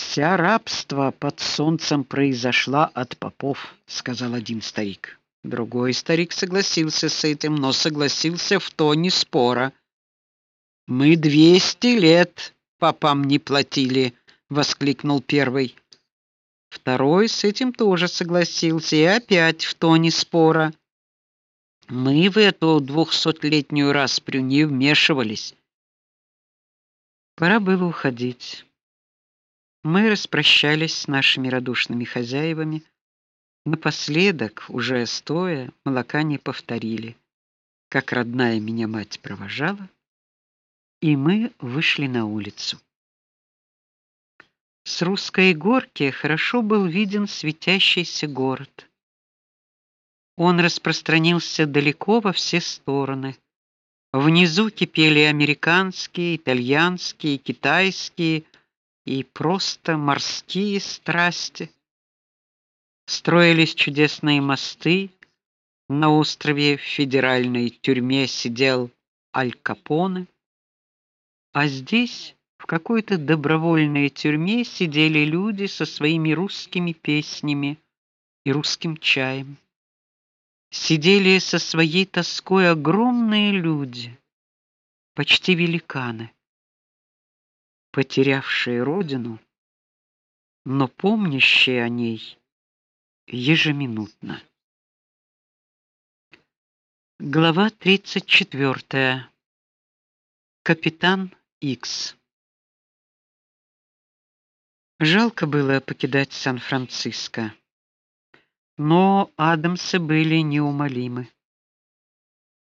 Вся рабство под солнцем произошла от попов, сказал один старик. Другой старик согласился с этим, но согласился в тоне спора. Мы двести лет попам не платили, воскликнул первый. Второй с этим тоже согласился и опять в тоне спора. Мы в эту двухсотлетнюю распрю не вмешивались. Пора было уходить. Мы распрощались с нашими радушными хозяевами. Напоследок, уже стоя, молока не повторили. Как родная меня мать провожала, и мы вышли на улицу. С русской горки хорошо был виден светящийся город. Он распространился далеко во все стороны. Внизу кипели американские, итальянские, китайские и просто морские страсти. Строились чудесные мосты. На острове в федеральной тюрьме сидел Аль Капоне, а здесь в какой-то добровольной тюрьме сидели люди со своими русскими песнями и русским чаем сидели со своей тоской огромные люди, почти великаны, потерявшие родину, но помнящие о ней ежеминутно. Глава 34. Капитан Икс. Жалко было покидать Сан-Франциско. Но Адамсы были неумолимы.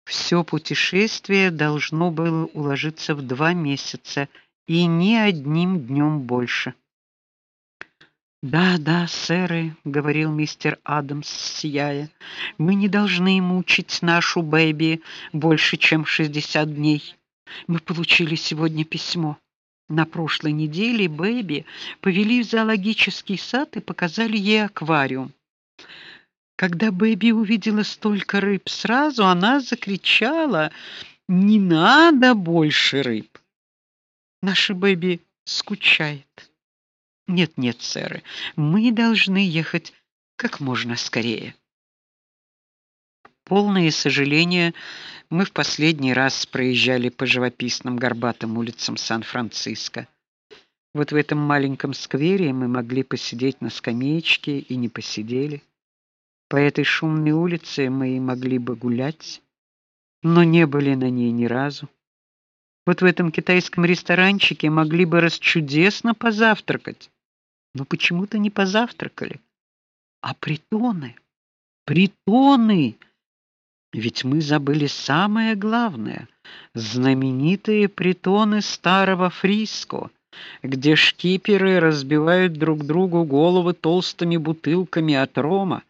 Все путешествие должно было уложиться в два месяца и ни одним днем больше. "Да, да, сэры", говорил мистер Адамс, сияя. "Мы не должны мучить нашу бэби больше, чем 60 дней. Мы получили сегодня письмо. На прошлой неделе бэби повели в зоологический сад и показали ей аквариум. Когда Бэби увидела столько рыб сразу, она закричала: "Не надо больше рыб!" Наша Бэби скучает. Нет, нет, сэр. Мы должны ехать как можно скорее. Полное сожаление, мы в последний раз проезжали по живописным горбатым улицам Сан-Франциско. Вот в этом маленьком сквере мы могли посидеть на скамеечке и не посидели. По этой шумной улице мы и могли бы гулять, но не были на ней ни разу. Вот в этом китайском ресторанчике могли бы расчудесно позавтракать. Но почему-то не позавтракали. А притоны, притоны. Ведь мы забыли самое главное знаменитые притоны старого Фриско, где шкиперы разбивают друг другу головы толстыми бутылками от рома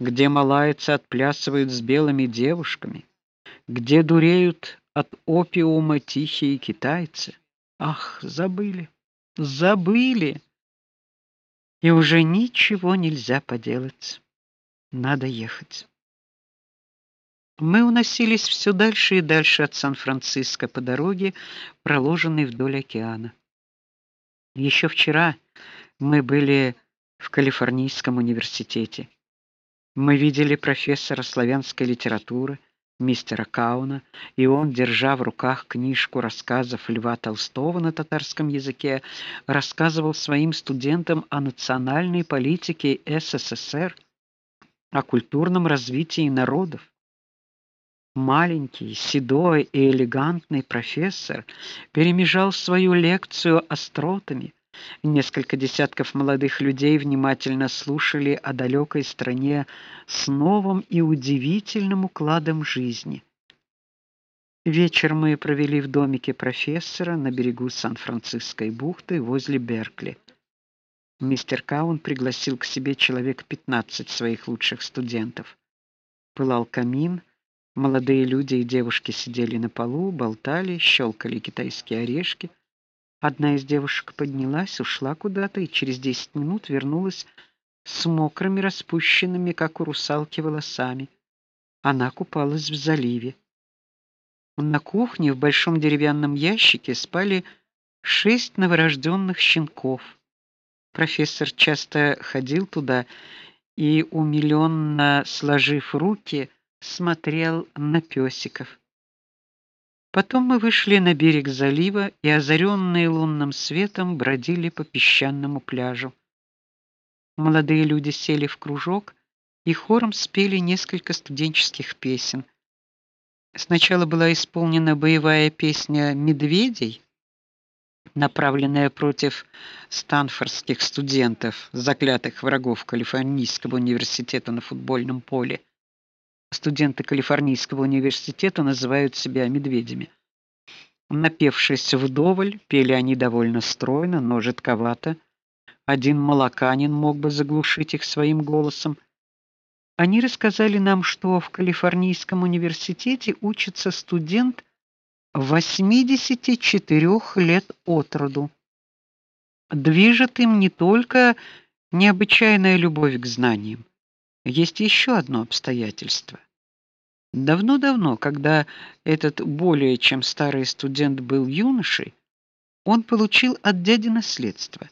где малайцы отплясывают с белыми девушками, где дуреют от опиума тихие китайцы. Ах, забыли. Забыли. И уже ничего нельзя поделать. Надо ехать. Мы уносились все дальше и дальше от Сан-Франциско по дороге, проложенной вдоль океана. Еще вчера мы были в Калифорнийском университете. Мы видели профессора славянской литературы мистера Кауна, и он, держа в руках книжку рассказов Льва Толстого на татарском языке, рассказывал своим студентам о национальной политике СССР, о культурном развитии народов. Маленький, седой и элегантный профессор перемежал свою лекцию остротами, Несколько десятков молодых людей внимательно слушали о далекой стране с новым и удивительным укладом жизни. Вечер мы провели в домике профессора на берегу Сан-Франциской бухты возле Беркли. Мистер Каун пригласил к себе человек 15 своих лучших студентов. Пылал камин, молодые люди и девушки сидели на полу, болтали, щелкали китайские орешки. Одна из девушек поднялась, ушла куда-то и через десять минут вернулась с мокрыми, распущенными, как у русалки, волосами. Она купалась в заливе. На кухне в большом деревянном ящике спали шесть новорожденных щенков. Профессор часто ходил туда и умилённо сложив руки, смотрел на пёсиков. Потом мы вышли на берег залива и озарённые лунным светом бродили по песчаному пляжу. Молодые люди сели в кружок и хором спели несколько студенческих песен. Сначала была исполнена боевая песня медведей, направленная против станфордских студентов, заклятых врагов Калифорнийского университета на футбольном поле. Студенты Калифорнийского университета называют себя медведями. Напевшись вдоволь, пели они довольно стройно, но жидковато. Один молоканин мог бы заглушить их своим голосом. Они рассказали нам, что в Калифорнийском университете учится студент 84 лет от роду. Движет им не только необычайная любовь к знаниям. Есть еще одно обстоятельство. Давно-давно, когда этот более чем старый студент был юношей, он получил от дяди наследство.